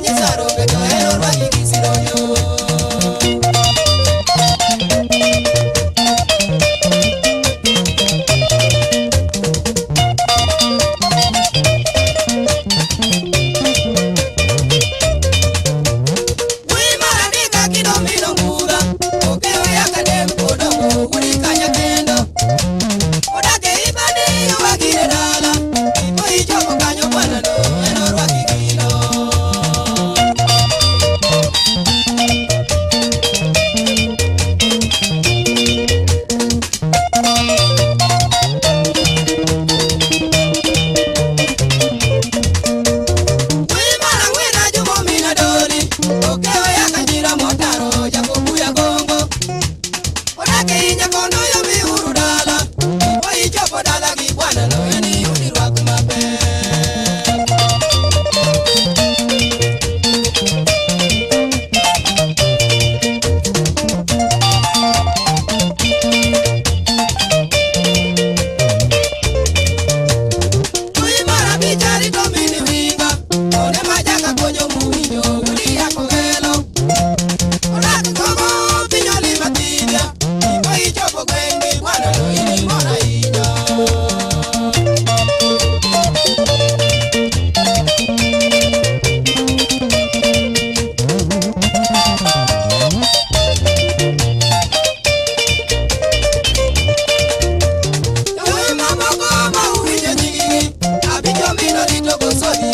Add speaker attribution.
Speaker 1: Ni saro beto eno Que ella conoce no go so